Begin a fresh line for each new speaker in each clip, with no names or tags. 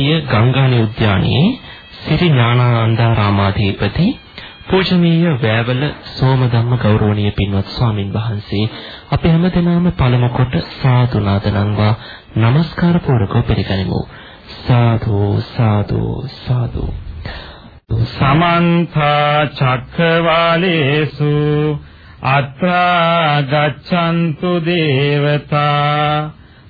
බෙරිකැටිය ගංගානි උද්‍යානයේ සිරි ඥානානන්දාරාමාධිපති පූජනීය වෑවල සෝමධම්ම ගෞරවනීය පින්වත් ස්වාමින් වහන්සේ අපි හැමදෙනාම පළමු කොට සාදු නාදනම්වා. নমස්කාර පූර්වකව පිළිගනිමු. සාදු සාදු සාදු.
සමන්ත චක්කවාලේසු අත්‍රා ගච්ඡන්තු දේවතා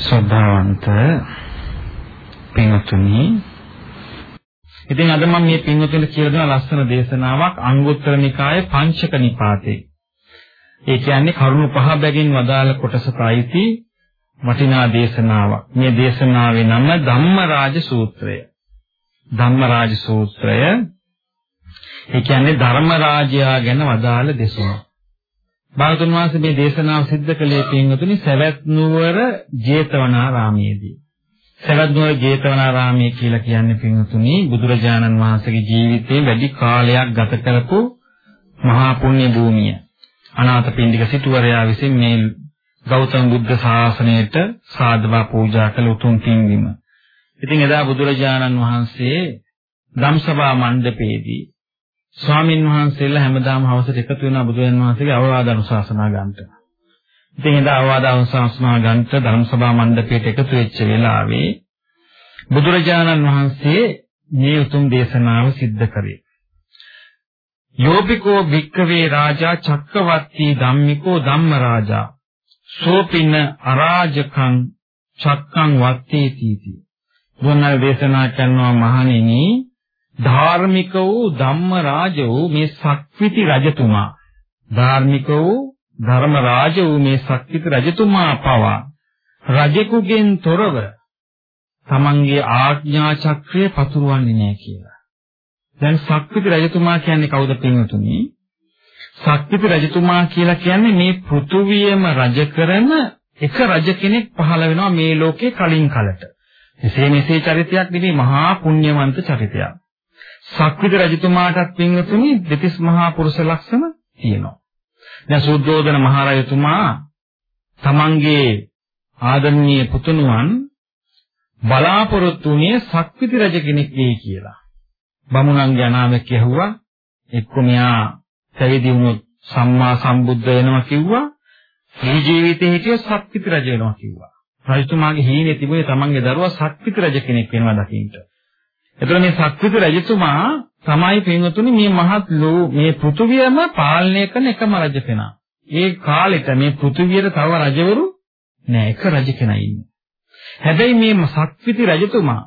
සද්ධාවන්ත පින්තුනි ඉතින් අද මම මේ පින්වතුන්ට කියලා දෙන ලස්සන දේශනාවක් අංගුත්තර නිකායේ පංචක නිපාතේ. ඒ කියන්නේ කරුණු පහ බැගින් වදාළ කොටසට අයිති වටිනා දේශනාවක්. මේ දේශනාවේ නම ධම්මරාජ සූත්‍රය. ධම්මරාජ සූත්‍රය ඒ කියන්නේ ධර්මරාජයා ගැන වදාළ දෙසුම. බාලතුන් වහන්සේ මේ දේශනාව සිද්ධ කළේ පින්වතුනි සවැත් නුවර ජේතවනාරාමයේදී. සවැත් නුවර ජේතවනාරාමයේ කියලා කියන්නේ පින්වතුනි බුදුරජාණන් වහන්සේගේ ජීවිතේ වැඩි කාලයක් ගත කරපු මහා පුණ්‍ය භූමිය. අනාථපිණ්ඩික සිටුවරයා විසින් මේ ගෞතම බුද්ධ ශාසනයට සාදවා පූජා කළ උතුම් පින්වීම. ඉතින් එදා බුදුරජාණන් වහන්සේ ධම්සභා මණ්ඩපයේදී ස්වාමින් වහන්සේලා හැමදාම හවසට එකතු වෙනා බුදුන් වහන්සේගේ අවවාද අනුශාසනා ගන්නට. ඉතින් එදා අවවාද අනුශාසනා ගන්නට ධම්සභා මණ්ඩපයට එකතු වෙච්ච වෙලාවේ බුදුරජාණන් වහන්සේ මේ උතුම් දේශනාව සිද්ධ කරේ. යෝපිකෝ භික්කවේ රාජා චක්කවර්ති ධම්මිකෝ ධම්ම රාජා සෝපින අරාජකං චක්කං වත්තේති බුදුන්වහන්සේ දේශනා කරනවා මහණෙනි ධාර්මික වූ ධම්ම රාජ වූ මේ සක්විති රජතුමා ධාර්මික වූ ධර්ම රාජ වූ මේ සක්විති රජතුමා පවා රජෙකුගෙන් තොරව තමන්ගේ ආඥා චක්‍රය පතුරවන්නේ නැහැ කියලා. දැන් සක්විති රජතුමා කියන්නේ කවුද පින්වතුනි? සක්විති රජතුමා කියලා කියන්නේ මේ පෘථුවියම රජ කරන එක රජ කෙනෙක් පහළ වෙනවා මේ ලෝකේ කලින් කලට. එසේ මෙසේ චරිතයක් නෙමෙයි මහා පුණ්‍යවන්ත චරිතයක්. සක්විති රජතුමාටත් පින්වතුනි දෙතිස් මහා පුරුෂ ලක්ෂණ තියෙනවා. දැන් සුද්ධෝදන මහරජතුමා තමන්ගේ ආදරණීය පුතුණුවන් බලාපොරොත්තු වුණේ සක්විති රජ කෙනෙක් වෙයි කියලා. බමුණන්ගේ අනාමයක් ඇහුවා එක්ක මෙයා පැවිදි වුණොත් සම්මා සම්බුද්ධ වෙනවා කිව්වා. මේ ජීවිතේ හිටිය සක්විති රජ වෙනවා කිව්වා. රජතුමාගේ හීනේ තිබුණේ තමන්ගේ දරුවා සක්විති රජ කෙනෙක් වෙනවා දකින්න. එතකොට මේ සක්විති රජතුමා තමයි පින්වතුනි මේ මහත් ලෝ මේ පෘථුවියම පාලනය කරන එකම රජ කෙනා. ඒ කාලෙට මේ පෘථුවියට තව රජවරු නෑ එක රජ කෙනා ඉන්නේ. හැබැයි මේ සක්විති රජතුමා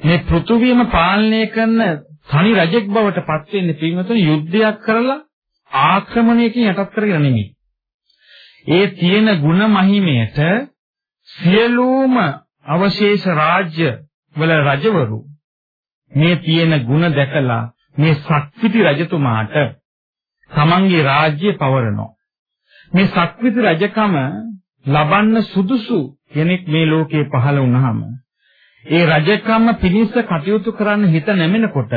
මේ පෘථුවියම පාලනය කරන තනි රජෙක් බවට පත් වෙන්නේ පින්වතුනි යුද්ධයක් කරලා ආක්‍රමණයකින් යටත් කරගෙන නෙමෙයි. ඒ තියෙන ಗುಣ මහිමයට සියලුම අවශේෂ රාජ්‍ය වල රජවරු මේ තියෙන ಗುಣ දැකලා මේ සක්විති රජතුමාට තමන්ගේ රාජ්‍ය පවරනවා. මේ සක්විති රජකම ලබන්න සුදුසු කෙනෙක් මේ ලෝකේ පහළ වුණාම ඒ රජකම පිණිස කටයුතු කරන්න හිත නැමෙනකොට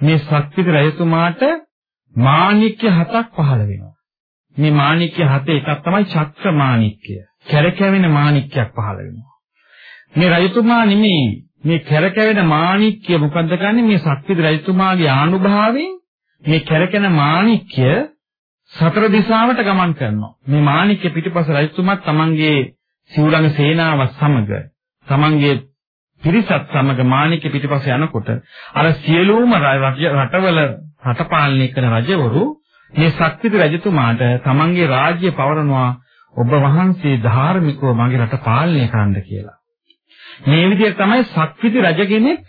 මේ සක්විති රජතුමාට මාණික්‍ය හතක් පහළ වෙනවා. මේ මාණික්‍ය හත එකක් තමයි චක්‍ර මාණික්‍ය. කැරකැවෙන මාණික්‍යයක් පහළ වෙනවා. මේ රජතුමා නෙමෙයි මේ කැරකැවෙන මාණික්‍ය මොකද්ද ගන්නෙ මේ ශක්තිද රජතුමාගේ ආනුභාවයෙන් මේ කැරකෙන මාණික්‍ය සතර දිශාවට ගමන් කරනවා. මේ මාණික්‍ය පිටිපස රජතුමත් තමන්ගේ සිවුරඟ සේනාවත් සමග තමන්ගේ පිරිසත් සමග මාණික්‍ය පිටිපස යනකොට අර සියලුම රටවල රට පාලනය කරන රජවරු මේ ශක්තිති රජතුමාට තමන්ගේ රාජ්‍ය පවරනවා ඔබ වහන්සේ ධාර්මිකව මගේ රට පාලනය කරන්න කියලා. මේ විදිහට තමයි ශක්තිති රජ කෙනෙක්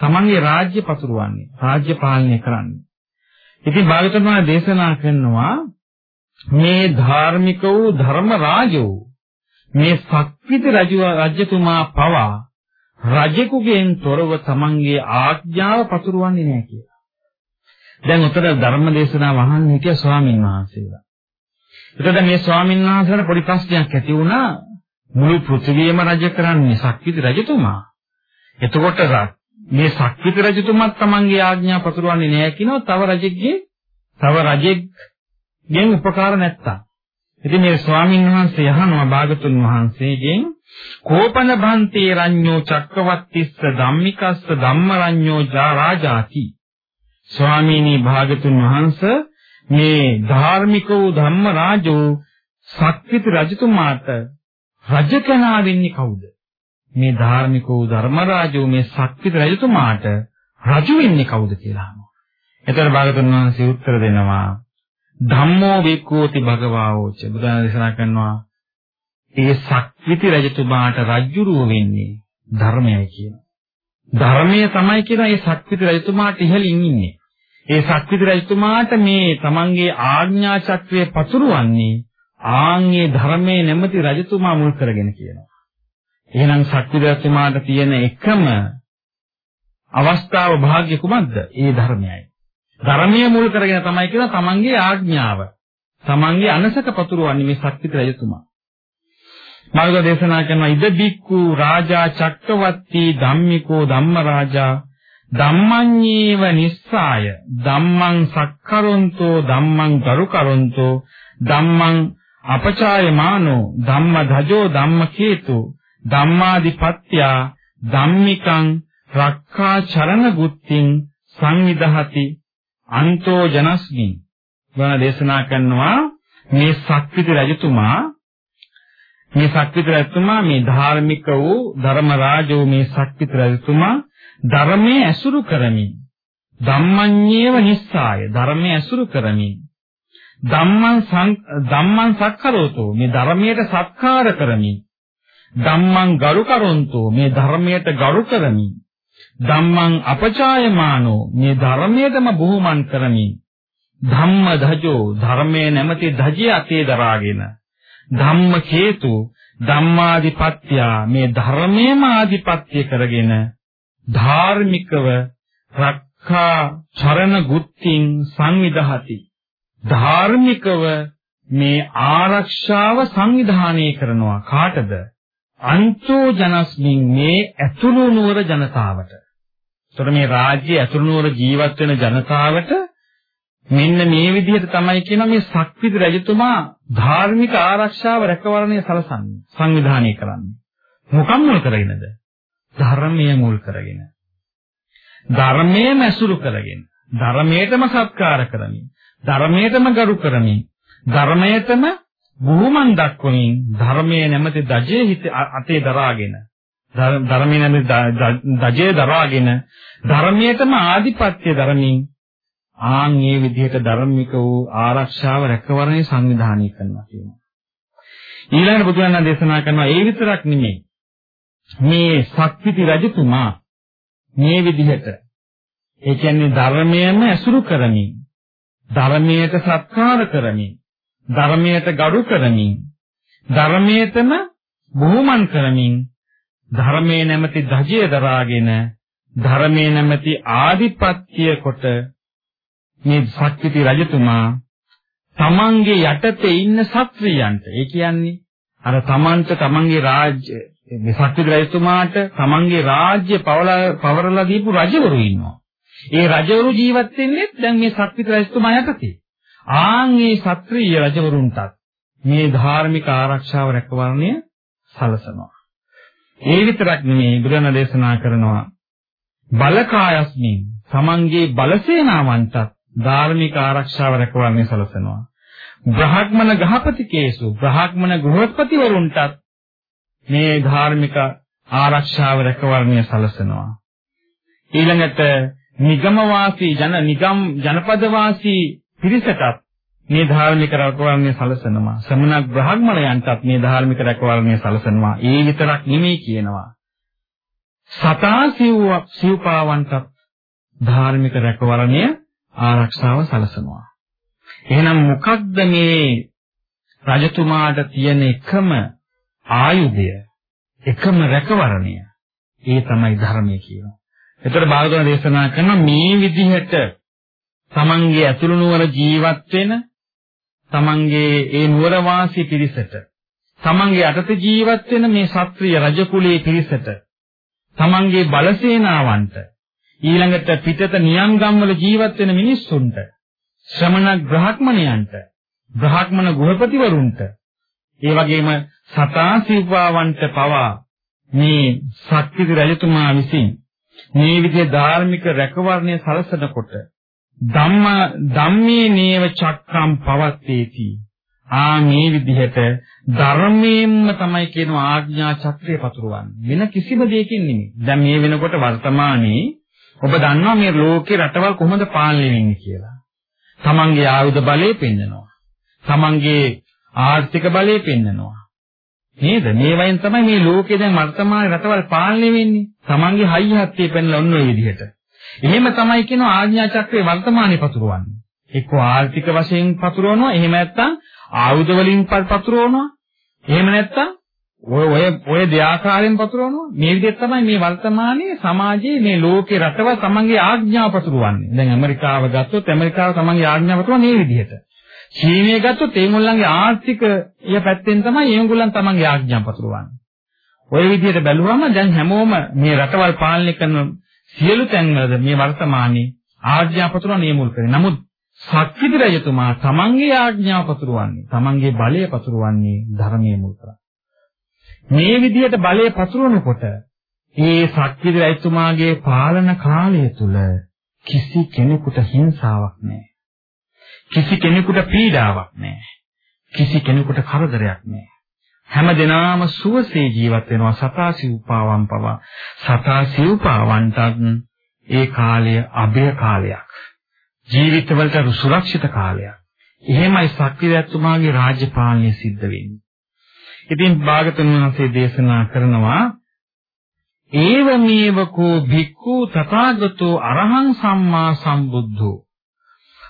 තමන්ගේ රාජ්‍ය පතුරවන්නේ, රාජ්‍ය පාලනය කරන්නේ. ඉතින් භාගතුන් වහන්සේ දේශනා කරනවා මේ ධාර්මික වූ ධර්ම රාජ වූ මේ ශක්තිති රජු රජතුමා පවා රජෙකුගෙන් තොරව තමන්ගේ ආඥාව පතුරවන්නේ නැහැ කියලා. දැන් උතර ධර්ම දේශනාව අහන්න හිටිය ස්වාමීන් වහන්සේලා. එතකොට මේ ස්වාමීන් වහන්සේලාට පොඩි ප්‍රශ්නයක් ඇති වුණා මුළු පෘථිවියම රජ කරන්නේ ශක්තිති රජතුමා. එතකොට මේ ශක්තිති රජතුමත් තමන්ගේ ආඥා පතුරවන්නේ නැහැ කියනවා තව රජෙක්ගේ තව රජෙක්ගෙන් උපකාර නැත්තම්. ඉතින් මේ ස්වාමීන් වහන්සේ අහනවා භාගතුන් වහන්සේගෙන් කෝපන භන්තේ රඤ්ඤෝ චක්කවත්තිස්ස ධම්මිකස්ස ධම්මරඤ්ඤෝ රාජාති ස්වාමීනි භාගතුන් වහන්සේ මේ ධාර්මික වූ ධම්ම රාජෝ ශක්තිති රජතුමාට රජ කෙනා වෙන්නේ කවුද මේ ධාර්මික වූ ධර්මරාජෝ මේ ශක්තිති රජතුමාට රජු වෙන්නේ කවුද කියලා අහනවා. එතකොට භාගතුන් වහන්සේ උත්තර දෙනවා ධම්මෝ වික්ඛෝති භගවාවෝච බුදුන් දේශනා කරනවා ඒ ශක්තිති රජතුමාට රජුරුව වෙන්නේ ධර්මයයි කියනවා. ධර්මය තමයි කියන ඒ ශක්තිති රජතුමාට ඉහළින් ඉන්නේ. ඒ ශක්තිති රජතුමාට මේ තමන්ගේ ආඥා චක්‍රය පතුරවන්නේ ආන්ගේ ධර්මයේ නැමැති රජතුමා මුල් කරගෙන කියනවා. එහෙනම් ශක්ති රජතුමාට තියෙන එකම අවස්ථාව භාග්‍ය කුමක්ද? ඒ ධර්මයයි. ධර්මයේ මුල් කරගෙන තමයි කියන තමන්ගේ ආඥාව. තමන්ගේ අනසක පතුරවන්නේ මේ ශක්ති රජතුමා. මාර්ග දේශනා කරන ඉද බික්කු රාජා චක්කවර්ති ධම්මිකෝ ධම්මරාජා ධම්මඤ්ඤේව නිස්සාය ධම්මං සක්කරොන්තෝ ධම්මං ගරුකරොන්තෝ ධම්මං අපචායමානෝ ධම්මධජෝ ධම්මකේතු ධම්මාදිපත්‍යා ධම්මිකං රක්ඛා චරණ ගුත්තිං සංවිදහති අන්තෝ ජනස්මින් වන දේශනා කරනවා මේ ශක්තිති රජතුමා මේ ශක්තිති රජතුමා මේ ධාර්මික වූ ධර්ම රාජෝ මේ ශක්තිති රජතුමා ධර්මයේ ඇසුරු කරමින් ධම්මඤ්ඤේව නිස්සාය ධර්මයේ ඇසුරු කරමින් ධම්මං ධම්මං සක්කරෝතෝ මේ ධර්මයට සත්කාර කරමින් ධම්මං ගරු කරොන්තෝ මේ ධර්මයට ගරු කරමින් ධම්මං අපචායමානෝ මේ ධර්මයටම බුහුමන් කරමින් ධම්ම ධජෝ ධර්මයේ නැමැති ධජය අතේ දරාගෙන. ධම්ම හේතු ධම්මාදිපත්‍ය මේ ධර්මයේම ආදිපත්‍ය කරගෙන. ධාර්මිකව රක්ඛා චරණ ගුත්තිං සංවිදහති ධාර්මිකව මේ ආරක්ෂාව සංවිධානය කරනවා කාටද අන්තෝ ජනස්මින් මේ ඇතුළු නුවර ජනතාවට. ඒතර මේ රාජ්‍ය ඇතුළු නුවර ජීවත් වෙන ජනතාවට මෙන්න මේ විදිහට තමයි කියන මේ ශක්තිද රජතුමා ධාර්මික ආරක්ෂාව රැකවරණය සලසන්නේ සංවිධානය කරන්නේ. මොකම් මුල් කරගෙනද? ධර්මයේ මුල් කරගෙන. ධර්මයේම ඇසුරු කරගෙන. ධර්මයටම සත්කාර කරමින්. ධර්මයටම ගරු කරමින්. ධර්මයටම බුහුමන් දක්වමින් ධර්මයේ නැමැති දජේ හිත අතේ දරාගෙන ධර්මයේ නැමැති දජේ දරාගෙන ධර්මයටම ආධිපත්‍ය දරමින් ආන් මේ විදිහට ධර්මික වූ ආරක්ෂාව රැකවරණය සංවිධානය කරනවා කියනවා. ඊළඟට බුදුන් දේශනා කරනවා ඒ විතරක් නෙමෙයි. මේ සක්විති රජතුමා මේ විදිහට ඒ කියන්නේ ධර්මයේම ඇසුරු කරමින් ධර්මයට සත්කාර කරමින් ධර්මයට ගරු කරමින් ධර්මයටම බොහොමන් කරමින් ධර්මයේ නැමැති ධජය දරාගෙන ධර්මයේ නැමැති ආධිපත්‍ය කොට මේ ශක්තිති රජතුමා තමන්ගේ යටතේ ඉන්න ශාස්ත්‍රීයන්ට ඒ කියන්නේ අර තමන්ට තමන්ගේ රාජ්‍ය මේ ශක්තිති රජතුමාට තමන්ගේ රාජ්‍ය පවරලා දීපු රජවරු ඉන්නවා. ඒ රජවරු ජීවත් වෙන්නේ දැන් මේ ශක්තිති රජතුමා යටතේ. ආන්ගේ ශාස්ත්‍රීය රජවරුන්ටත් මේ ධාර්මික ආරක්ෂාව රැකවරණය සලසනවා. ඒ විතරක් නෙමෙයි බුදුන් දේශනා කරනවා බලකායස්මින් තමන්ගේ බලසේනාවන්ටත් ධාර්මික ආරක්ෂාව රැකවරණය සලසනවා. බ්‍රහ්මන ගහපතිකේසු බ්‍රහ්මන ගෘහපතිවරුන්ටත් මේ ධාර්මික ආරක්ෂාව රැකවරණය සලසනවා. ඊළඟට නිගම වාසී ජන නිගම් ජනපද වාසී පිරිසටත් මේ ධාර්මික රැකවරණය සලසනවා. ශ්‍රමණ බ්‍රාහ්මණයන්ටත් මේ ධාර්මික රැකවරණය සලසනවා. ඒ විතරක් නෙමෙයි කියනවා. සතා සිව් සිව්පාවන්ටත් ධාර්මික රැකවරණය ආරක්ෂාව සලසනවා. එහෙනම් මොකක්ද මේ රජතුමාට තියෙන එකම ආයුධය? එකම රැකවරණය? ඒ තමයි ධර්මය කියනවා. ඒතර භාගතුන් දේශනා කරන මේ විදිහට තමන්ගේ ඇතුළු නුවර ජීවත් වෙන තමන්ගේ ඒ නුවර වාසී පිරිසට තමන්ගේ අතත ජීවත් වෙන මේ ශාස්ත්‍රීය රජ කුලයේ පිරිසට තමන්ගේ බලසේනාවන්ට ඊළඟට පිටත නියම්ගම්වල ජීවත් වෙන මිනිස්සුන්ට ශ්‍රමණ බ්‍රහ්මණයන්ට බ්‍රහ්මණ ගෘහපතිවරුන්ට ඒ වගේම සතා සිව්පාවන්ට පවා මේ ශක්තිති රජතුමා විසින් මේ විදිහේ ධාර්මික රැකවරණය සලසනකොට ධම්ම ධම්මේ නේව චක්කම් පවත්තේති. ආ මේ විදිහට ධර්මයෙන්ම තමයි කියන ආඥා චක්‍රය පතුරවන්නේ. වෙන කිසිම දෙයකින් නෙමෙයි. දැන් මේ වෙනකොට වර්තමානයේ ඔබ දන්නවා මේ ලෝකේ රටවල් කොහොමද පාලනය වෙන්නේ කියලා. තමන්ගේ ආයුධ බලය පෙන්නනවා. තමන්ගේ ආර්ථික බලය පෙන්නනවා. නේද? මේ වයින් තමයි මේ ලෝකේ දැන් වර්තමාන රටවල් පාලනය වෙන්නේ. Tamange හයියහත්තිය පෙන්ලා ඔන්න ඔය විදිහට. එහෙම තමයි කියන ආඥා චක්‍රේ වර්තමානයේ පතුරවන්නේ. එක්ක ආර්ථික වශයෙන් පතුරවනවා, එහෙම නැත්නම් ආයුධ වලින් පතුරවනවා. එහෙම නැත්නම් ඔය ඔය ඔය දෙආකාරයෙන් පතුරවනවා. මේ විදිහට තමයි මේ වර්තමානයේ සමාජයේ මේ ලෝකේ රටවල් Tamange ආඥාව පතුරවන්නේ. දැන් ඇමරිකාව ගත්තොත් ඇමරිකාව Tamange ආඥාව පතුරවන්නේ මේ විදිහට. චීනය ගත්තොත් ඒගොල්ලන්ගේ ආර්ථිකය පැත්තෙන් තමයි ඒගොල්ලන් තමන්ගේ ආඥා පතුරවන්නේ. ওই විදිහට බැලුවම දැන් හැමෝම මේ රටවල් පාලනය කරන සියලු තැන්වලද මේ වර්තමානයේ ආඥා පතුරවන්නේ මුල් කරේ. නමුත් සක්විති රජතුමා තමන්ගේ ආඥාව පතුරවන්නේ, තමන්ගේ බලය පතුරවන්නේ ධර්මයේ මුල් කරලා. මේ විදිහට බලය පතුරවනකොට ඒ සක්විති රජතුමාගේ පාලන කාලය තුල කිසි කෙනෙකුට හිංසාවක් නැහැ. කිසි කෙනෙකුට පීඩාවක් නැහැ. කිසි කෙනෙකුට කරදරයක් නැහැ. හැම දිනාම සුවසේ ජීවත් වෙනවා සතා සිව්පාවන් පවා. සතා සිව්පාවන්ටත් ඒ කාලය අභය කාලයක්. ජීවිතවලට සුරක්ෂිත කාලයක්. එහෙමයි සක්‍රියත්වමාගේ රාජ්‍ය පාලනය සිද්ධ වෙන්නේ. ඉතින් භාගතුන් වහන්සේ දේශනා කරනවා ඒවමේවකෝ භික්ඛු තථාගතෝ අරහං සම්මා සම්බුද්ධෝ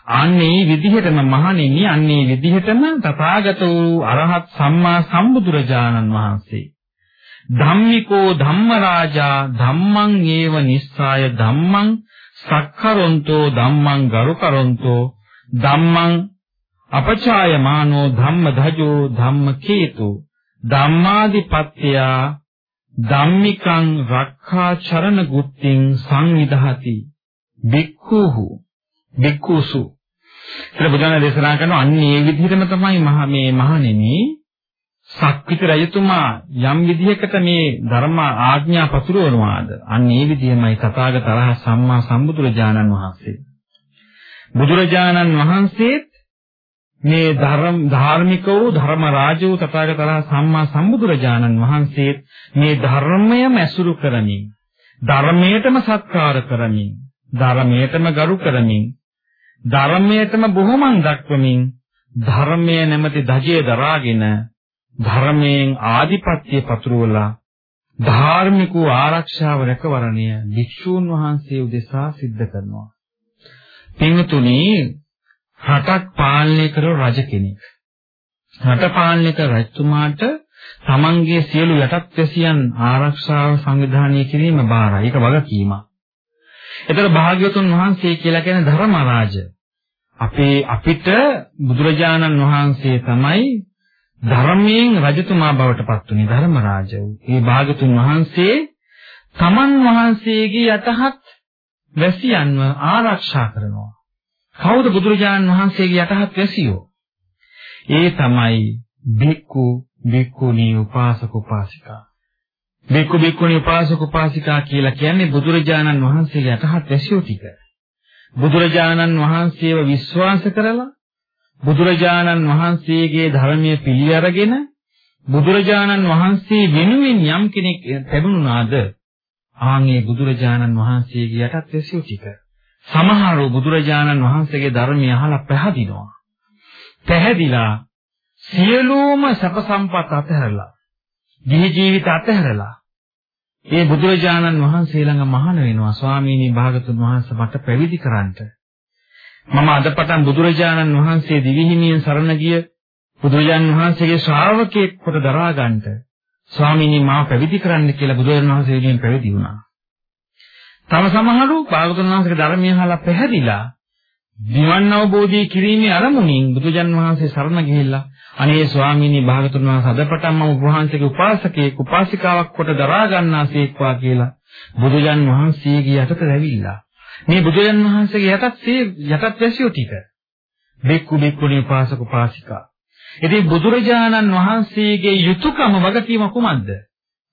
අන්නේ විදිහටම මහණෙනි අන්නේ විදිහටම තථාගත වූ අරහත් සම්මා සම්බුදුරජාණන් වහන්සේ. ධම්මිකෝ ධම්මරාජා ධම්මං ඒව නිස්සාය ධම්මං සක්කරොන්තෝ ධම්මං ගරුකරොන්තෝ ධම්මං අපචායමානෝ ධම්මධජෝ ධම්මකේතු ධම්මාදිපත්ත්‍යා ධම්මිකං රක්ඛාචරණ ගුත්තිං සංවිධාති. බික්ඛුහු බික්ඛුසු කියලා බුදුන් දේශනා කරනවා. අන්න ඒ විදිහටම තමයි මහ මේ මහණෙනි සක්විත රජතුමා යම් විදිහකට මේ ධර්ම ආඥා පතුරවනවාද? අන්න ඒ විදිහමයි තථාගත රහ සම්මා සම්බුදුරජාණන් වහන්සේ. බුදුරජාණන් වහන්සේත් මේ ධර්ම ධාර්මික වූ ධර්ම රාජ වූ තථාගත රහ සම්මා සම්බුදුරජාණන් වහන්සේත් මේ ධර්මයම ඇසුරු කරමින් ධර්මයටම සත්කාර කරමින් ධර්මයටම ගරු කරමින් ධර්මයටම බොහොමන් දක්වමින් ධර්මයේ නැමැති ධජය දරාගෙන ධර්මයෙන් ආධිපත්‍ය පතුරවලා ධාර්මික ආරක්ෂාව රැකවරණය භික්ෂූන් වහන්සේ උදෙසා සිද්ධ කරනවා. පින්තුනි රටක් පාලනය කරන රජ කෙනෙක්. රට පාලනය කර රජතුමාට තමන්ගේ සියලු යටත් වැසියන් ආරක්ෂාව සංවිධානය කිරීම බාරයි. ඒක වගකීමක්. ඒතර භාග්‍යවතුන් වහන්සේ කියලා කියන්නේ ධර්මරාජ. අපේ අපිට බුදුරජාණන් වහන්සේ තමයි ධර්මයෙන් රජතුමා බවට පත් වුනේ ධර්මරාජ වූ. මේ භාගතුන් වහන්සේ තමන් වහන්සේගේ යටහත් වැසියන්ව ආරක්ෂා කරනවා. කවුද බුදුරජාණන් වහන්සේගේ යටහත් වැසියෝ? ඒ තමයි බික්කු බික්කුණී උපාසක උපාසිකා. බික්කු බික්කුණී උපාසක උපාසිකා කියලා කියන්නේ බුදුරජාණන් වහන්සේගේ යටහත් වැසියෝ ටික. බුදුරජාණන් වහන්සේව විශ්වාස කරලා බුදුරජාණන් වහන්සේගේ ධර්මයේ පිළි අරගෙන බුදුරජාණන් වහන්සේ වෙනුවෙන් යම් කෙනෙක් ලැබුණාද? ආන්ගේ බුදුරජාණන් වහන්සේගේ යටත් වැසියෝ ටික. සමහරව බුදුරජාණන් වහන්සේගේ ධර්මය අහලා පැහැදිනවා. පැහැදිලා සියලුම සැප සම්පත් අතහැරලා ගිහි ජීවිත අතහැරලා ඒ බුදුරජාණන් වහන්සේ ළඟ මහාන වෙනවා ස්වාමීනි භාගතුන් වහන්සේ මට පැවිදි කරන්නට මම අදපටන් බුදුරජාණන් වහන්සේ දිවිහිමියෙන් සරණ ගිය බුදුරජාණන් වහන්සේගේ ශ්‍රාවකයෙක් කොට දරා ගන්නට ස්වාමීනි මාව පැවිදි කරන්න කියලා බුදුරජාණන් වහන්සේ වෙනුවෙන් පැවිදි වුණා. තම සමහරු භාගතුන් වහන්සේගේ ධර්මය අහලා පැහැදිලා නිවන් අවබෝධය කිරීමේ අරමුණින් බුදුජන් වහන්සේ සරණ ගිහිල්ලා අනේ ස්වාමීනි භාගතුන් වහන්සේ අදපටන් මම වහන්සේගේ උපාසකයෙක් උපාසිකාවක් කොට දරා ගන්නාසේක්වා කියලා බුදුජන් වහන්සේගේ යටට රැවිලා මේ බුදුරජාන් වහන්සේගේ යටත් යටත් වැසියෝ ටික බික්කු බික්කුණී උපාසක උපාසිකා. ඉතින් බුදුරජාණන් වහන්සේගේ යුතුයකම වගකීම කුමක්ද?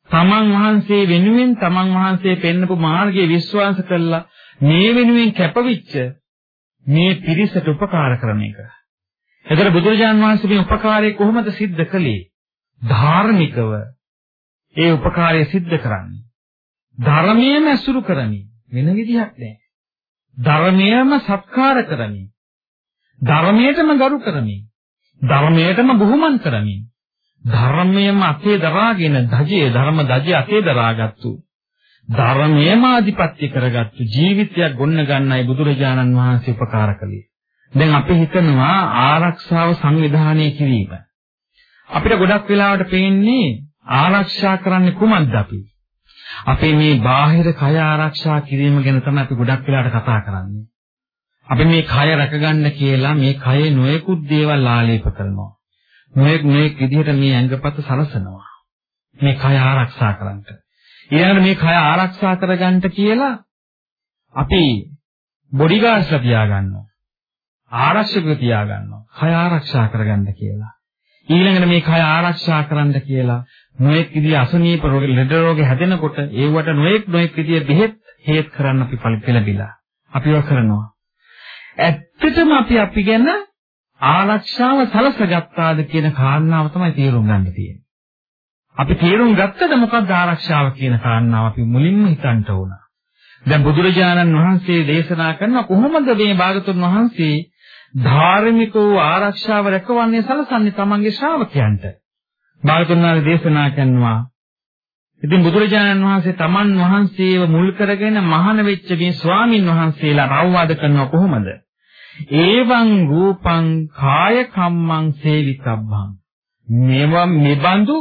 තමන් වහන්සේ වෙනුවෙන් තමන් වහන්සේ පෙන්වපු මාර්ගයේ විශ්වාස කළා මේ වෙනුවෙන් කැපවිච්ච මේ පිරිසට උපකාර කරන එක. එතකොට බුදුරජාණන් වහන්සේ මේ උපකාරය කොහොමද සිද්ධ කළේ? ධාර්මිකව ඒ උපකාරය සිද්ධ කරන්නේ. ධර්මයේම ඇසුරු කරමින් වෙන විදිහක් නැහැ. ධර්මයම සත්කාර කරමින් ධර්මයටම ගරු කරමින් ධර්මයටම බුහුමන් කරමින් ධර්මයම අතේ දරාගෙන ධජේ ධර්ම ධජේ අතේ දරාගත්තු ධර්මයම ආධිපත්‍ය කරගත්තු ජීවිතයක් ගොන්න ගන්නයි බුදුරජාණන් වහන්සේ උපකාර කළේ. දැන් අපි හිතනවා ආරක්ෂාව සංවිධානය කිරීම. අපිට ගොඩක් වෙලාවට පේන්නේ ආරක්ෂා කරන්නේ කුමක්ද අපි? අපේ මේ බාහිර කය ආරක්ෂා කිරීම ගැන තමයි අපි ගොඩක් වෙලාට කතා කරන්නේ. අපි මේ කය රැකගන්න කියලා මේ කයේ නොයෙකුත් දේවල් ආලේප කරනවා. නොයෙක් නොයෙක් විදිහට මේ ඇඟපත සලසනවා. මේ කය ආරක්ෂා කරන්නට. ඊළඟට මේ කය ආරක්ෂා කරගන්න කියලා අපි බොඩිගාර්ඩ්ස්ලා තියාගන්නවා. ආරක්ෂකව තියාගන්නවා. කය ආරක්ෂා කරගන්න කියලා. ඊළඟට මේ කය ආරක්ෂා කරන්න කියලා නොඑක් විදිහ අසනීප රෝග ලෙඩ රෝග හැදෙනකොට ඒවට නොඑක් නොඑක් විදිහ බෙහෙත් හේත් කරන්න අපි පෙළඹිලා අපිව කරනවා ඇත්තටම අපි අපි ගැන ආරක්ෂාව සලසගත්තාද කියන කාරණාව තමයි තේරුම් ගන්න තියෙන්නේ අපි තේරුම් ගත්තද මොකක්ද ආරක්ෂාව කියන කාරණාව අපි මුලින්ම හිතන්න ඕන දැන් බුදුරජාණන් වහන්සේ දේශනා කරන කොහොමද මේ භාගතුන් වහන්සේ ධාර්මික වූ ආරක්ෂාව රැකවන්නේ සලසන්නේ තමන්ගේ ශ්‍රාවකයන්ට භාගතුන් වහන්සේ දේශනා කරනවා. ඉතින් බුදුරජාණන් වහන්සේ තමන් වහන්සේව මුල් කරගෙන මහාන වෙච්ච මේ ස්වාමින් වහන්සේලා රවවාද කරනවා කොහොමද? ඒවං රූපං කාය කම්මං සේවිතබ්බං. මේවා මෙබඳු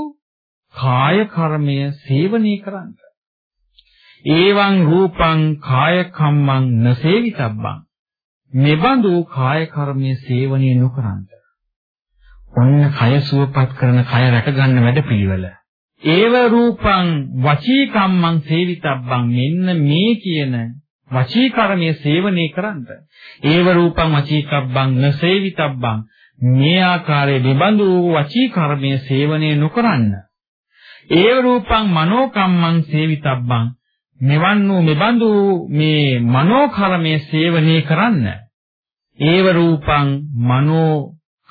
කාය කර්මය සේවනය කරන්න. ඒවං රූපං කාය කම්මං නසේවිතබ්බං. මෙබඳු කාය කර්මය සේවනය නොකරන්න. ඔන්න කය සුවපත් කරන කය රැක ගන්න වැඩපිළිවෙල. ඒව රූපං වචී කම්මං සේවිතබ්බං මෙන්න මේ කියන වචී කර්මයේ සේවනය කරන්ත. ඒව රූපං වචී කබ්බං නසේවිතබ්බං මේ ආකාරයේ නිබඳු වචී කර්මයේ සේවනය නොකරන්න. ඒව රූපං මනෝ කම්මං සේවිතබ්බං මෙවන් වූ මෙබඳු මේ මනෝ කර්මයේ සේවනය කරන්න. ඒව රූපං මනෝ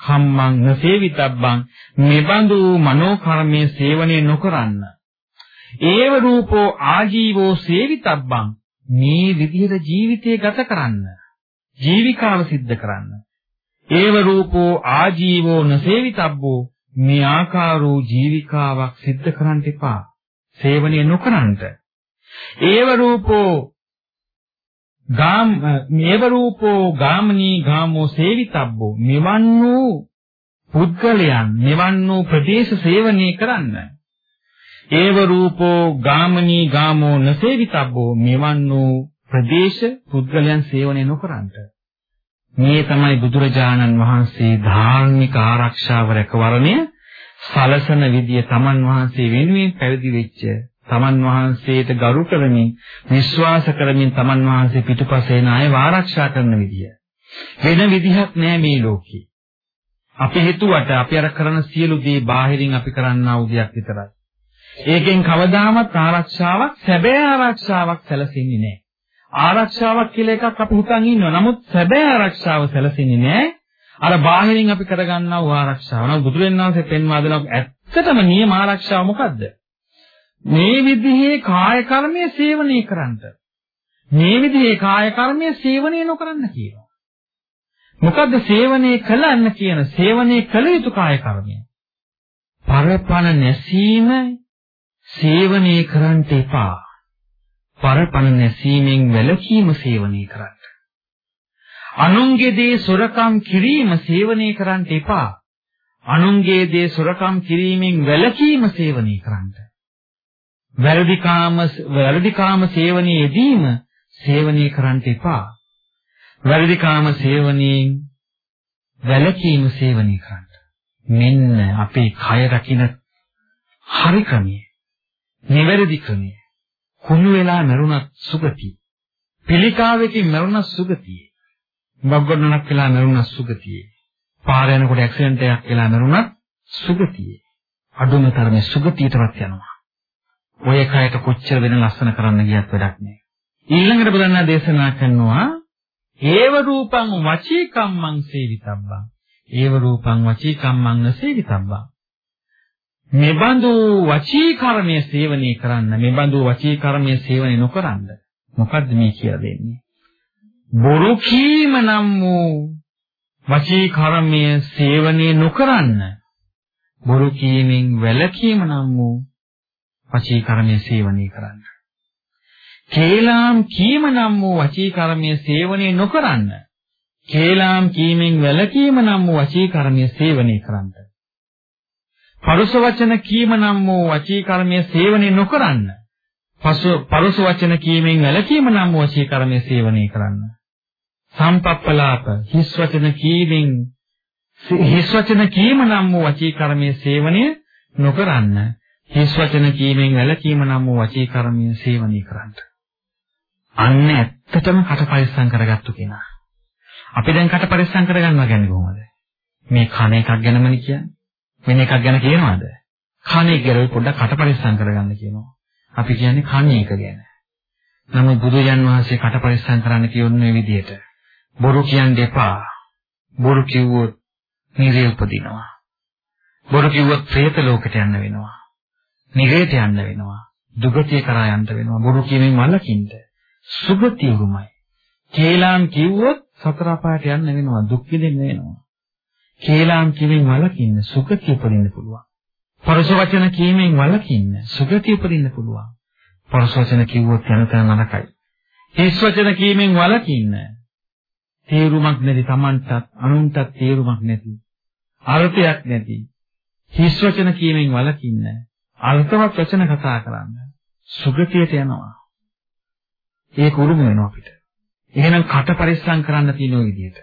කම්මං නසේවිතබ්බං මෙබඳු මනෝ කර්මයේ සේවනය නොකරන්න. ඒව රූපෝ ආජීවෝ සේවිතබ්බං මේ විදිහට ජීවිතය ගත කරන්න. ජීවිකාව සිද්ධ කරන්න. ඒව රූපෝ ආජීවෝ නසේවිතබ්බෝ මේ ආකාරෝ ජීවිකාවක් සිද්ධ කරන්න එපා. සේවනය නොකරන්නට. ඒව රූපෝ ගාම මේව රූපෝ ගාමනී ගාමෝ සේවිතබ්බෝ මෙවන් වූ පුද්ගලයන් මෙවන් වූ ප්‍රදේශ සේවනය කරන්න. ඒව රූපෝ ගාමනී ගාමෝ නසේවිතබ්බෝ මෙවන් වූ ප්‍රදේශ පුද්ගලයන් සේවනය නොකරන්ට. මේ තමයි බුදුරජාණන් වහන්සේ ධාර්මික ආරක්ෂාව රැකවරණය සලසන විදිය තමන් වහන්සේ වෙනුවෙන් පැවිදි වෙච්ච තමන් වහන්සේට ගරු කරමින් විශ්වාස කරමින් තමන් වහන්සේ පිටුපසේ නායව ආරක්ෂා කරන විදිය. වෙන විදිහක් නෑ මේ ලෝකේ. අපි හිතුවට අපි අර කරන සියලු දේ බාහිරින් අපි කරන්නා වූ දෙයක් විතරයි. ඒකෙන් කවදාවත් ආරක්ෂාවක් සැබෑ ආරක්ෂාවක් සැලසෙන්නේ නෑ. ආරක්ෂාවක් කියලා එකක් අපි හිතන් ඉන්නවා. නමුත් සැබෑ ආරක්ෂාව සැලසෙන්නේ නැහැ. අර බාහිරින් අපි කරගන්නා වූ ආරක්ෂාව. නමුත් බුදුරජාණන් වහන්සේ පෙන්වා දෙනවා ඇත්තටම නියම ආරක්ෂාව මොකද්ද? මේ විදිහේ කාය කර්මයේ සේවනය කරන්න. මේ විදිහේ කාය කර්මයේ සේවනය නොකරන්න කියනවා. මොකද්ද සේවනය කළන්න කියන සේවනය කළ යුතු කාය කර්මය? පරපණ නැසීම සේවනය කරන්න එපා. පරපණ නැසීමෙන් වැළකීම සේවනය කරන්න. අනුන්ගේ දේ සොරකම් කිරීම සේවනය කරන්න එපා. අනුන්ගේ දේ සොරකම් කිරීමෙන් වැළකීම සේවනය කරන්න. වැරදිකාම වැරදිකාම සේවනයේදීම සේවනය කරන්න එපා. වැරදිකාම සේවනයෙන් වැළකීම සේවනය කරන්න. මෙන්න අපේ කය රකින්න හරි ක්‍රමය. නිවැරදි ක්‍රමය. කුණු වෙලා මරුණත් සුගතිය. පිළිකාවකින් මරුණත් සුගතිය. මග්ගොඩනක් වෙලා මරුණත් සුගතිය. පාර යනකොට ඇක්සිඩන්ට් එකක් වෙලා මරුණත් සුගතිය. අඩුම තරමේ සුගතියටවත් යනවා. ඔය කයට කොච්චර වෙන ලස්සන කරන්න ගියත් වැඩක් නෑ. ඊළඟට බුදුන් දේශනා කරනවා ඒව රූපං වචී කම්මං සේවිතබ්බං. ඒව රූපං වචී කම්මං නසේවිතබ්බං. මෙබඳු වචී කර්මයේ සේවනය කරන්න මෙබඳු වචී කර්මයේ සේවනය නොකරන්න මොකද්ද මේ කියලා දෙන්නේ බොරු කීම නම් වූ වචී කර්මයේ සේවනය නොකරන්න බොරු කීමෙන් වැළකීම නම් වූ වචී කර්මයේ සේවනය කරන්න කේලාම් කීම නම් වූ වචී කර්මයේ සේවනය නොකරන්න කේලාම් කීමෙන් වැළකීම නම් වූ වචී කර්මයේ සේවනය කරන්න පරුස වචන කීම නම් වූ වචී කර්මයේ සේවනය නොකරන්න. පසු පරුස වචන කීමෙන් වැළකීම නම් වූ වචී කර්මයේ සේවනය කරන්න. සම්පප්පලාප හිස් වචන කීමෙන් හිස් වචන කීම නම් වූ වචී කර්මයේ සේවනය නොකරන්න. හිස් වචන කීමෙන් වැළකීම නම් වූ වචී කර්මයේ සේවනය කරන්න. අන්න ඇත්තටම කට පරිස්සම් කරගත්තු කෙනා. අපි දැන් කට පරිස්සම් කරගන්නවා කියන්නේ කොහොමද? මේ කන එකක් ගැනමනේ කියන්නේ. වෙන එකක් ගැන කියනවාද? කණේ ගැන පොඩ්ඩක් කට පරිස්සම් කරගන්න කියනවා. අපි කියන්නේ කණේ එක ගැන. නමුත් බුදුජන් වහන්සේ කට පරිස්සම් කරන්න කියන්නේ විදිහට. බොරු කියන්න එපා. බොරු කිව්වොත් නිරේ උපදිනවා. බොරු කිව්වොත් പ്രേත ලෝකෙට යන්න වෙනවා. නිරේට යන්න වෙනවා. දුගතිය කරා යන්න වෙනවා. බොරු කියමින් මලකින්ද. සුගතිය උරුමයි. කේලාම් කිව්වොත් සතර අපායට යන්න වෙනවා. දුක් විඳින්න වෙනවා. කේලාම් කීමෙන් වළකින්න සුගතිය උපදින්න පුළුවන්. පරස වචන කීමෙන් වළකින්න සුගතිය උපදින්න පුළුවන්. පරස වචන කිව්වොත් යන තැන නරකයි. හිස් වචන කීමෙන් වළකින්න තේරුමක් නැති Tamanටත් අනුන්ටත් තේරුමක් නැති අර්ථයක් නැති හිස් වචන කීමෙන් වළකින්න අර්ථවත් වචන කතා කරන්න සුගතියට යනවා. ඒක උරුම වෙනවා අපිට. එහෙනම් කට පරිස්සම් කරන්න තියෙන ওই විදිහට.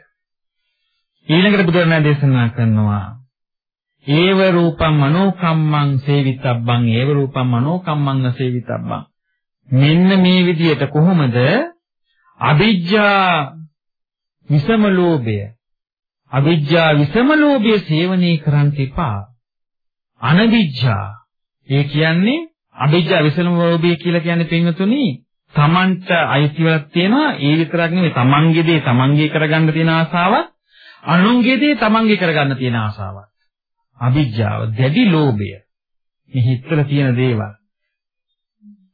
ඊළඟට බුදුරණන් දේශනා කරනවා ඒව රූපං මනෝකම්මං සේවිතබ්බං ඒව රූපං මනෝකම්මං නසේවිතබ්බං මෙන්න මේ විදිහට කොහොමද අවිජ්ජා විසම ලෝභය අවිජ්ජා විසම ලෝභය සේවනය කරන්න එපා අනවිජ්ජා ඒ කියන්නේ අවිජ්ජා විසම ලෝභය කියලා කියන්නේ පින්වතුනි තමන්ට අයිතිවක් තියෙනවා ඒ විතරක් නෙවෙයි තමන්ගේ දේ තමන්ගේ කරගන්න තියෙන ආසාවක් අනුන්ගේ දේ තමන්ගේ කරගන්න තියෙන ආසාවක්. අවිජ්ජාව, දැඩි ලෝභය. මේ හිතවල තියෙන දේවල්.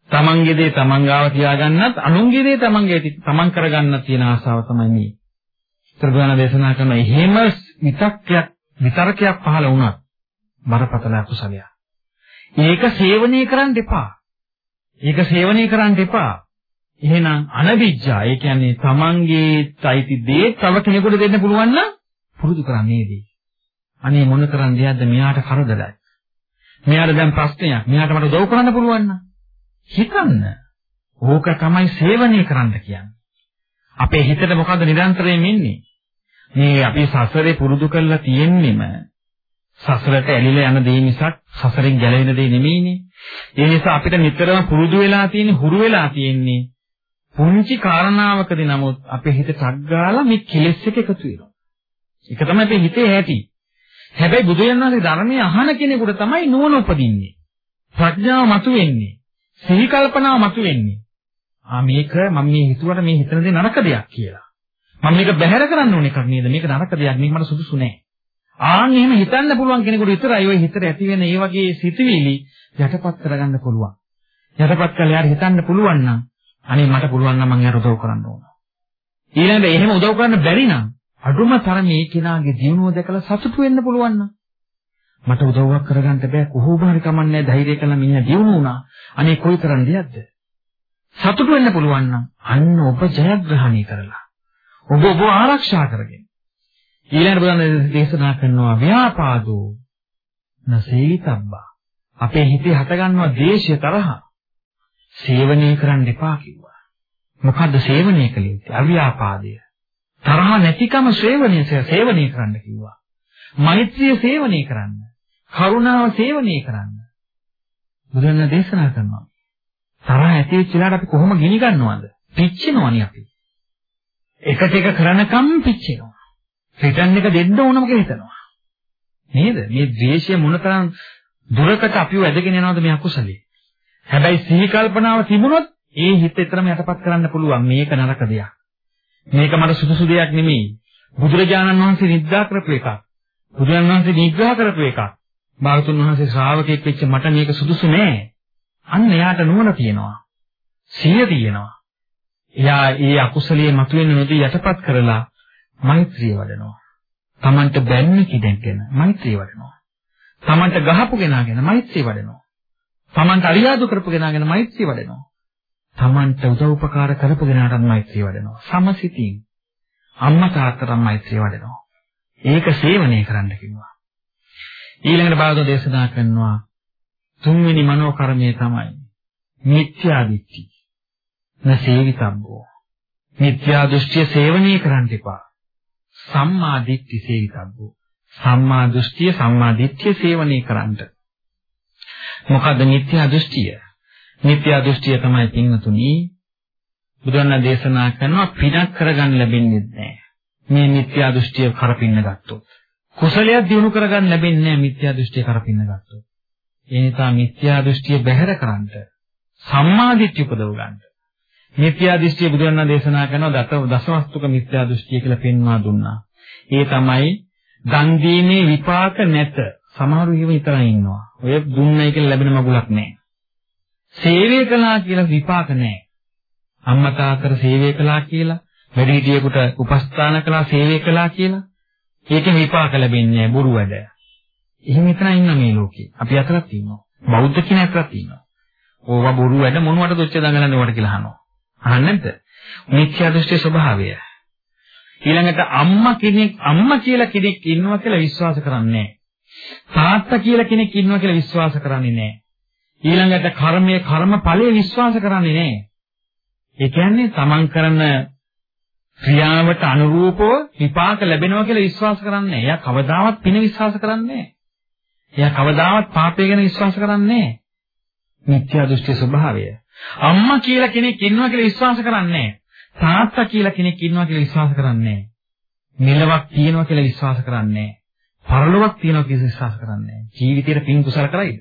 තමන්ගේ දේ තමන් ගාව තියාගන්නත්, අනුන්ගේ දේ තමන්ගේ තමන් කරගන්න තියෙන ආසාව තමයි මේ. ත්‍රිගුණ දේශනා කරන එහෙම විතක්යක් විතරකයක් පහළ වුණත් බරපතල අකුසලයක්. ඒක සේවනය කරන්න එපා. ඒක සේවනය කරන්න එපා. එහෙනම් අනවිජ්ජා ඒ කියන්නේ තමන්ගේ চৈতි දේ තව කෙනෙකුට දෙන්න පුළුවන් නම් පුරුදු කරන්නේදී. අනේ මොන තරම් දෙයක්ද මෙයාට කරදරයි. මෙයාට දැන් ප්‍රශ්නයක්. මෙයාට මට උදව් කරන්න පුළුවන් නම් හිතන්න. ඕක තමයි සේවනය කරන්න කියන්නේ. අපේ හිතට මොකද්ද නිරන්තරයෙන් ඉන්නේ? මේ අපි සසරේ පුරුදු කරලා තියෙන්නෙම සසරට ඇලිලා යන දේ මිසක් සසරෙන් ගැලවෙන දේ නෙමෙයිනේ. ඒ නිසා අපිට නිතරම පුරුදු වෙලා තියෙන්නේ හුරු වෙලා තියෙන්නේ පුංචි කාරණාවකදී නමුත් අපේ හිත ටක් ගාලා මේ කෙලෙස් එක එකතු වෙනවා. ඒක තමයි අපේ හිතේ ඇති. හැබැයි බුදුන් වහන්සේ ධර්මයේ අහන කෙනෙකුට තමයි නුවණ උපදින්නේ. ප්‍රඥාව මතුවෙන්නේ. සිහි කල්පනාව මතුවෙන්නේ. ආ මේක මම මේ හිතුවට මේ හිතන දේ නරක දෙයක් කියලා. මම මේක බැහැර කරන්න ඕන එකක් නේද? මේක නරක දෙයක්. මේක මට සුදුසු නෑ. ආන් එහෙම හිතන්න පුළුවන් කෙනෙකුට විතරයි ওই හිතට ඇති වෙන ඒ වගේ සිතුවිලි යටපත් කරගන්න පුළුවන්. යටපත් කළා යාර හිතන්න පුළුවන් නම් අනේ මට පුළුවන් නම් මම යාර උදව් කරන්න ඕන. ඊළඟට එහෙම උදව් කරන්න බැරි නම් අඩුම තරමේ ඒ කෙනාගේ දියුණුව දැකලා සතුටු වෙන්න පුළුවන් නම් මට උදව්වක් කරගන්න බෑ කොහොම හරි කමන්නේ ධෛර්යය කළා මිනිහා දියුණු වුණා. අනේ කොයි තරම් දෙයක්ද? සතුටු වෙන්න පුළුවන් නම් අන්න ඔබ ජයග්‍රහණය කරලා ඔබ ඔබ ආරක්ෂා කරගෙන ඊළඟට බුදුන් දේශනා කරනවා ව්‍යාපාදෝ නසීතබ්බා. අපේ හිතේ හටගන්නවා ද්වේෂය තරහ. සේවනය කරන්න එපා කිව්වා. මොකද්ද සේවනය කළ? යුත්තේ අව්‍යාපාදය. තරහ නැතිකම සේවනය සේවනය කරන්න කිව්වා. මෛත්‍රිය සේවනය කරන්න. කරුණාව සේවනය කරන්න. බුදුන් දේශනා කරනවා. තරහ ඇති වෙච්ච වෙලාවට අපි කොහොම ගිනි ගන්නවද? පිච්චෙනවනේ අපි. එකට එක කරනකම් පිච්චෙනවා. රිටර්න් එක දෙන්න ඕනම කියලා හිතනවා. නේද? මේ ද්වේෂය මොනතරම් දුරකට අපිව ඇදගෙන යනවද මේ අකුසලයේ? හැබැයි සිහි කල්පනාව තිබුණොත් ඒ හිත ඊතරම යටපත් කරන්න පුළුවන්. මේක නරක දෙයක්. මේක මට සුදුසු දෙයක් නෙමෙයි. බුදුරජාණන් වහන්සේ නිද්දා කරපු එකක්. බුදුරජාණන් වහන්සේ නිග්‍රහ කරපු එකක්. බාලතුන් වහන්සේ ශ්‍රාවකෙක් වෙච්ච මට මේක සුදුසු නෑ. අන්න එයාට නුවණ තියෙනවා. සිහිය තියෙනවා. එයා ඒ අකුසලයේ මතුවෙන නොදී යටපත් කරලා මෛත්‍රිය වඩනවා. Tamanට බැන්න කිදෙන්ගෙන මෛත්‍රිය වඩනවා. Tamanට ගහපු කෙනාගෙන මෛත්‍රිය වඩනවා. Tamanට අරියාදු කරපු කෙනාගෙන මෛත්‍රිය වඩනවා. Tamanට උදව් උපකාර කරපු කෙනාටත් මෛත්‍රිය වඩනවා. සමසිතින් අම්මා තාත්තටත් මෛත්‍රිය වඩනවා. ඒක සේවනය කරන්න කිව්වා. ඊළඟට බාගත දේශනා කරනවා තුන්වෙනි මනෝ කර්මය තමයි මිත්‍යා දිට්ඨි. නසේවිතබ්බෝ. මිත්‍යා දෘෂ්ටිය සේවනය කරන්න එපා. සම්මා දිට්ඨි සේවිතබ්බෝ. සම්මා දෘෂ්ටිය සම්මා දිට්ඨිය සේවනය කරන්නට. මොකද්ද මිත්‍යා දෘෂ්ටිය? මිත්‍යා දෘෂ්ටිය තමයි පින්වතුනි බුදුන් දේශනා කරනවා පිනක් කරගන්න ලැබෙන්නේ නැහැ. මේ මිත්‍යා දෘෂ්ටිය කරපින්න ගත්තොත්. කුසලයක් දිනු කරගන්න ලැබෙන්නේ නැහැ මිත්‍යා දෘෂ්ටිය කරපින්න ගත්තොත්. ඒ නිසා මිත්‍යා දෘෂ්ටිය බැහැර කරන්නට සම්මා දිට්ඨිය උපදව ගන්නට මිත්‍යා දෘෂ්ටිය බුදුරණන් දේශනා කරනවා දත දසවස්තුක මිත්‍යා දෘෂ්ටිය කියලා පෙන්වා දුන්නා. ඒ තමයි දන් දීමේ විපාක නැත. සමහරු හිම විතරයි ඉන්නවා. ඔය දුන්නයි කියලා ලැබෙන මගුලක් නැහැ. සේවය කළා කියලා විපාක නැහැ. අම්මා තාත්තට සේවය කළා කියලා වැඩිහිටියෙකුට උපස්ථාන කළා සේවය කළා කියලා ඒකේ විපාක ලැබෙන්නේ නැහැ බොරු වැඩ. එහෙම හිතන ඉන්න මේ ලෝකේ. අපි අතරක් ඉන්නවා. බෞද්ධ කෙනෙක් අතරක් ඉන්නවා. ඕවා බොරු වැඩ මොනවටද ඔච්චර දඟලන්නේ වට කියලා අහනවා. අහන්නේ නැද්ද? මිත්‍යා දෘෂ්ටි ස්වභාවය. ඊළඟට අම්මා කෙනෙක් අම්මා කියලා කෙනෙක් ඉන්නවා කියලා විශ්වාස කරන්නේ තාත්තා කියලා කෙනෙක් ඉන්නවා කියලා විශ්වාස කරන්නේ නැහැ. ඊළඟට කර්මයේ කර්මඵලයේ විශ්වාස කරන්නේ නැහැ. ඒ කියන්නේ තමන් කරන ක්‍රියාවට අනුරූපව විපාක ලැබෙනවා කියලා විශ්වාස කරන්නේ නැහැ. එයා කවදාවත් පින විශ්වාස කරන්නේ නැහැ. එයා කවදාවත් පාපය ගැන විශ්වාස කරන්නේ නැහැ. මිත්‍යා දෘෂ්ටි ස්වභාවය. අම්මා කියලා කෙනෙක් ඉන්නවා කියලා විශ්වාස කරන්නේ තාත්තා කියලා කෙනෙක් ඉන්නවා කියලා විශ්වාස කරන්නේ මෙලවක් තියෙනවා කියලා විශ්වාස කරන්නේ පරලොවක් තියෙනවා කියලා විශ්වාස කරන්නේ ජීවිතේට පින් කුසල කරයිද?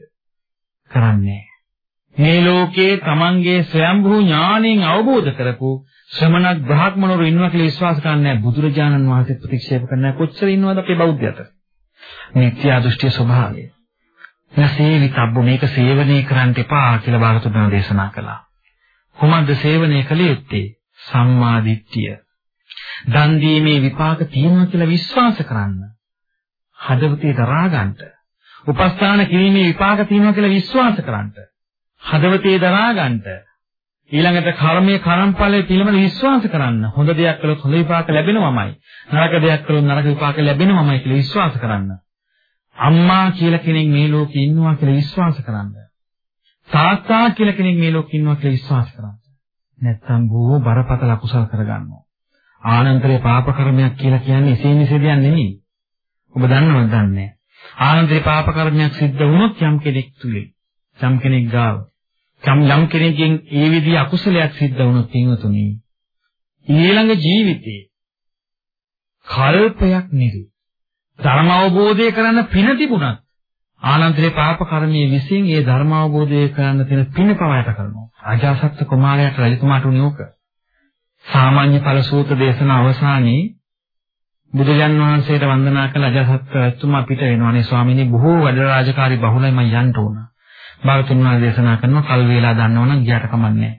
කරන්නේ මේ ලෝකේ තමන්ගේ ස්වයම්භූ ඥාණයෙන් අවබෝධ කරපු ශ්‍රමණක් බ්‍රහ්මනවරු ඉන්නවා කියලා විශ්වාස කරන්නේ බුදුරජාණන් වහන්සේ ප්‍රතික්ෂේප කරන්නේ කොච්චර ඉන්නවද අපේ බෞද්ධයට මිත්‍යා දෘෂ්ටිය ස්වභාවය. නසේවිතබ්බ මේක සේවනය කරන්න එපා කියලා භාගතුන් දේශනා කළා. කොහොමද සේවනය කළ යුත්තේ? සම්මා දිට්ඨිය. දන් දීමේ විපාක තියෙනවා කියලා විශ්වාස කරන්න. හදවතේ දරා ගන්නට. උපස්ථාන කිරීමේ විපාක තියෙනවා කියලා විශ්වාස කරන්නට. හදවතේ දරා ගන්නට. ඊළඟට කර්මයේ කර්මඵලයේ පිළිබඳ විශ්වාස කරන්න. හොඳ දෙයක් කළොත් හොඳ විපාක ලැබෙනවමයි. නරක දෙයක් කළොත් නරක විපාක ලැබෙනවමයි කියලා විශ්වාස කරන්න. අම්මා කියලා කෙනෙක් මේ ලෝකේ ඉන්නවා කියලා විශ්වාස කරන්න. තාත්තා කියලා කෙනෙක් මේ ලෝකේ ඉන්නවා කියලා විශ්වාස කරන්න. නැත්තම් බොහෝ බරපතල අකුසල් කරගන්නවා. ආනන්තරේ පාප කර්මයක් කියලා කියන්නේ එසේ මෙසේ දෙයක් නෙමෙයි. ඔබ දන්නවද දන්නේ ආනන්තරේ පාප කර්මයක් සිද්ධ වුණොත් යම් කෙනෙක් තුලේ යම් කෙනෙක් ගාව යම් යම් කෙනෙක්ගෙන් ඒ විදිහ අකුසලයක් සිද්ධ වුණොත් පින්වතුනි ඊළඟ ජීවිතේ කල්පයක් නිරි ධර්ම අවබෝධය කරන්න පින තිබුණත් ආනන්තරේ පාප කර්මයේ විසින් ඒ ධර්ම අවබෝධය කරන්න තියෙන පින පවායට කරනවා. අජාසත් කුමාරයාට රජතුමාට උනේ ඕක. සාමාන්‍ය ඵල සූත්‍ර දේශන අවසානයේ බුදුජන් වහන්සේට වන්දනා කළ අජාසත් රජතුමා පිට වෙනවානේ ස්වාමීනි බොහෝ වැඩ රාජකාරී බහුලයි මම යන්න ඕන. භාගතුන් වහන්සේ දේශනා කරනවා කල් වේලා දන්නවනම් ගියාට කමන්නේ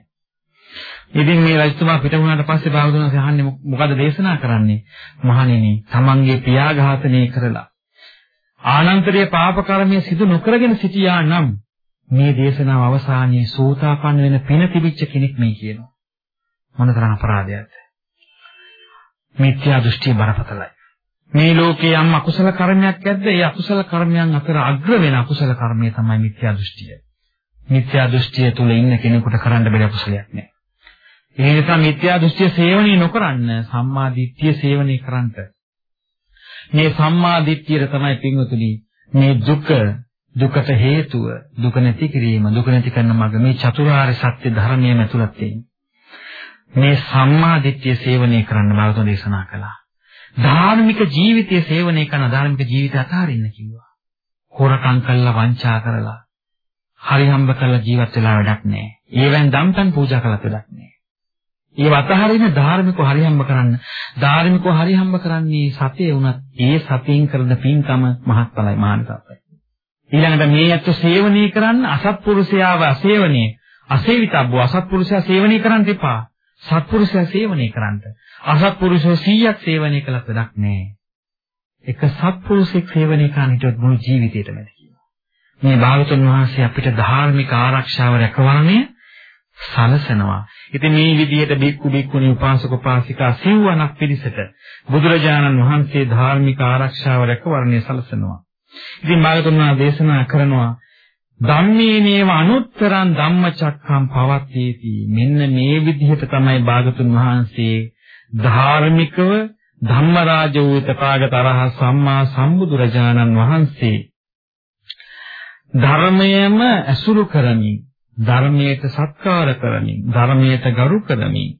ඉතින් මේ රජතුමා පිට වුණාට පස්සේ භාගතුන් වහන්සේ අහන්නේ මොකද දේශනා කරන්නේ? මහණෙනි, තමන්ගේ පියා ඝාතනය කරලා ආනන්තරීය පාප කර්මයේ සිදු නොකරගෙන සිටියා නම් මේ දේශනාව අවසානයේ සෝතාපන්න වෙන පින තිබිච්ච කෙනෙක් මේ කියනවා. මොනතරම් අපරාධයක්ද? මිත්‍යා දෘෂ්ටිය බරපතලයි. මේ ලෝකේ යම් අකුසල කර්මයක් ඇද්ද? ඒ අකුසල කර්මයන් අතර අග්‍ර වෙන අකුසල කර්මය තමයි මිත්‍යා දෘෂ්ටිය. මිත්‍යා දෘෂ්ටිය තුල ඉන්න කෙනෙකුට කරන්න බැරි අකුසලයක් නෑ. ඒ නිසා මිත්‍යා දෘෂ්ටිය සේවනය නොකරන්න සම්මා දිට්ඨිය සේවනය කරන්න. මේ සම්මා දිට්ඨියට තමයි පින්වතුනි මේ දුක දුකට හේතුව දුක නැති කිරීම දුක නැති කරන මඟ මේ චතුරාර්ය සත්‍ය ධර්මයේ ඇතුළත් තියෙනවා. මේ සම්මා දිට්ඨිය සේවනය කරන්න බාගතුන් දේශනා කළා. ධාර්මික ජීවිතය සේවනය කරන ධාර්මික ජීවිතය අතාරින්න කිව්වා. හොරකම් කළා වංචා කරලා හරි හම්බ කරලා ජීවත් වෙලා වැඩක් නැහැ. ඒවෙන් දම්පන් පූජා කළත් වැඩක් නැහැ. ඒව අතහරින ධාර්මිකව හරි හම්බ කරන්න. ධාර්මිකව හරි හම්බ කරන්නේ සතියේ වුණත් ඒ සතියෙන් කරන පින්කම මහත්ඵලයි මානසප්පයි. ඊළඟට මේ ඇත්ත සේවනය කරන්න අසත්පුරුෂයාව අසේවනයේ අසේවිතබ්බෝ අසත්පුරුෂයා සේවනය කරන්න එපා. සත්පුරුෂයා සේවනය කරන්න. අසත්පුරුෂෝ 100ක් සේවනය කළත් වැඩක් නැහැ. එක සත්පුරුෂෙක් සේවනය කරන්න හිටියොත් මුළු ජීවිතේටම ඇති කියනවා. මේ භාගතුන් වහන්සේ අපිට ධාර්මික ආරක්ෂාව රැකවරණය සලසනවා. ඉතින් මේ විදිහට බික්කු බික්කුණී උපාසක උපාසිකා සිව්වනක් පිළිසෙට බුදුරජාණන් වහන්සේ ධාර්මික ආරක්ෂාව රැකවරණය සලසනවා. ඉතින් භාගතුන් වහන්සේ දේශනා කරනවා ධම්මේනේව අනුත්තරං ධම්මචක්ඛම් පවත්තේති මෙන්න මේ විදිහට තමයි භාගතුන් වහන්සේ ධාර්මිකව ධම්මරාජ වූ තථාගත අරහ සම්මා සම්බුදුරජාණන් වහන්සේ ධර්මයම ඇසුරු කරමින් ධර්මයට සත්කාර කරමින් ධර්මයට ගරු කරමින්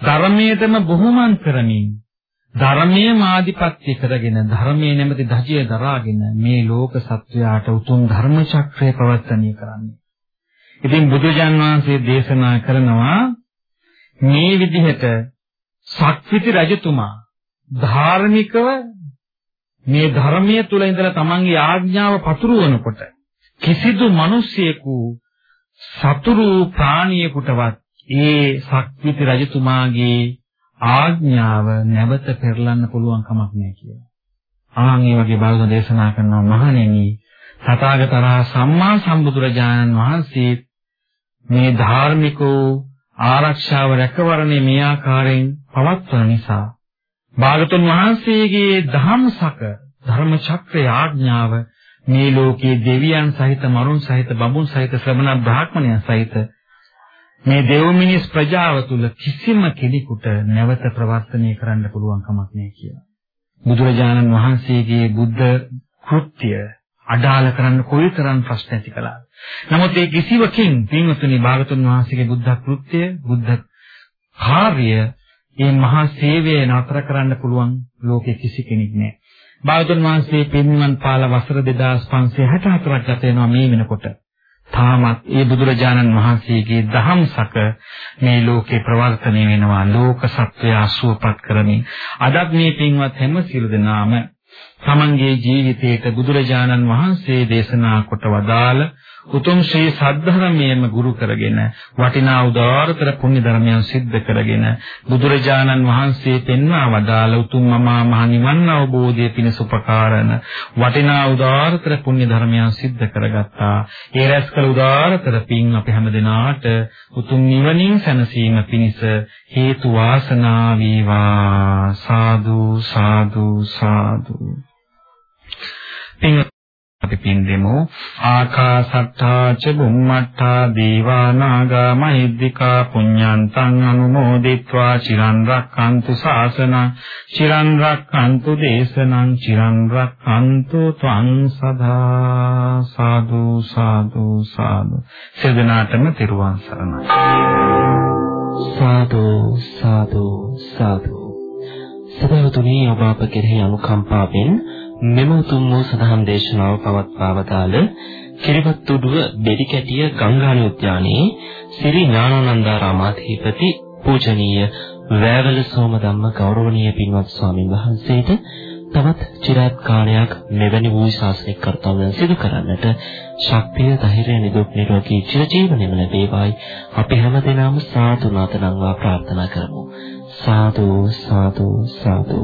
ධර්මයටම බොහොමන් කරමින් ධර්මයේ මාදිපත්‍ය කරගෙන ධර්මයේ නැමැති ධජය දරාගෙන මේ ලෝක සත්වයාට උතුම් ධර්ම චක්‍රය ප්‍රවර්තනය කරන්නේ. ඉතින් බුදුජන් වහන්සේ දේශනා කරනවා මේ විදිහට සක්විති රජතුමා ධාර්මිකව මේ ධර්මයේ තුල ඉඳලා තමන්ගේ ආඥාව පතුරවනකොට කිසිදු මිනිසියෙකු සතුරු ප්‍රාණියෙකුටවත් ඒ සක්විති රජතුමාගේ ආඥාව නැවත පෙරලන්න පුළුවන් කමක් නැහැ කියලා. ආන් මේ වගේ බෞද්ධ දේශනා කරනවා මහණෙනි තථාගතරා සම්මා සම්බුදුරජාණන් වහන්සේ මේ ධාර්මිකෝ ආරක්ෂාව රැකවරණේ මේ ආකාරයෙන් පවත්වන නිසා භාගතුන් වහන්සේගේ ධම්සක ධර්ම චක්‍රය ආඥාව මේ ලෝකයේ දෙවියන් සහිත මරුන් සහිත බඹුන් සහිත ශ්‍රමණ බ්‍රාහ්මණයන් සහිත මේ දෙව් මිනිස් ප්‍රජාව තුල කිසිම කෙනෙකුට නැවත ප්‍රවර්තනය කරන්න පුළුවන් කමක් නැහැ කියලා. බුදුරජාණන් වහන්සේගේ බුද්ධ කෘත්‍ය අඩාල කරන්න කොයිතරම් ප්‍රශ්න ඇති කළාද. නමුත් ඒ කිසිවකින් පින්වතුනි භාගතුන් වහන්සේගේ බුද්ධ කෘත්‍ය බුද්ධ කාර්ය මේ මහා සේවය නතර කරන්න පුළුවන් ලෝකේ කිසි කෙනෙක් නැහැ. භාගතුන් වහන්සේ පින්වන් පාල වසර 2564ක් ගත වෙනවා මේ වෙනකොට. තාමත් ඒ බුදුරජාණන් වහන්සේගේ දහම්සක මේ ලෝකේ ප්‍රවර්තනය වෙනවා ලෝක සත්‍යය අසුවපත් කරමින් අදත් මේ පින්වත් හැම සියලු දෙනාම තමන්ගේ ජීවිතයට බුදුරජාණන් වහන්සේ දේශනා කොට වදාළ උතුම් ශ්‍රී සද්ධර්මයේම ගුරු කරගෙන වටිනා උදාාරතර පුණ්‍ය ධර්මයන් සිද්ධ කරගෙන බුදුරජාණන් වහන්සේ පෙන්වා වදාළ උතුම් මමා මහ නිවන් අවබෝධයේ පිණිස උපකාරන වටිනා උදාාරතර පුණ්‍ය ධර්මයන් සිද්ධ කරගත්තා. ඒ රැස්කල උදාාරතර පින් අපි හැම දිනාට උතුම් නිවනින් සැනසීම පිණිස හේතු වාසනා වේවා සාදු සාදු සාදු පින් අපි පින් දෙමු. ආකාසට්ටා ච බුම්මට්ටා දීවා නාග මහිද්దికා පුඤ්ඤන්තං අනුමෝදිත්වා චිරන් රක්칸තු ශාසනං චිරන් රක්칸තු දේශනං චිරන් රක්칸තු ත්වං සදා සාදු සාදු සාදු. සදනාතම තිරුවන් සරණයි.
සාදු සාදු සාදු. සදවතුනි ඔබ අප කෙරෙහි අනුකම්පාවෙන් මෙම උතුම් වූ සදහම් දේශනාව පවත්වා වදාළ කිරිබත්තුඩුව බෙරිකැටිය ගංගානි උද්‍යානයේ ශ්‍රී ඥානානන්දාරාමාධිපති පූජනීය වැවල සෝමධම්ම ගෞරවනීය පින්වත් ස්වාමින් වහන්සේට තවත් চিරාත් කාලයක් මෙවැනි වූ ශාසනික කර්තව්‍යයන් සිදු කරන්නට ශක්තිය ධෛර්යය නිදුක් නිරෝගී චිරජීවනයම ලැබේවායි. අපි හැමදෙනාම සාදු නාතනම්වා ප්‍රාර්ථනා කරමු. සාදු සාදු සාදු.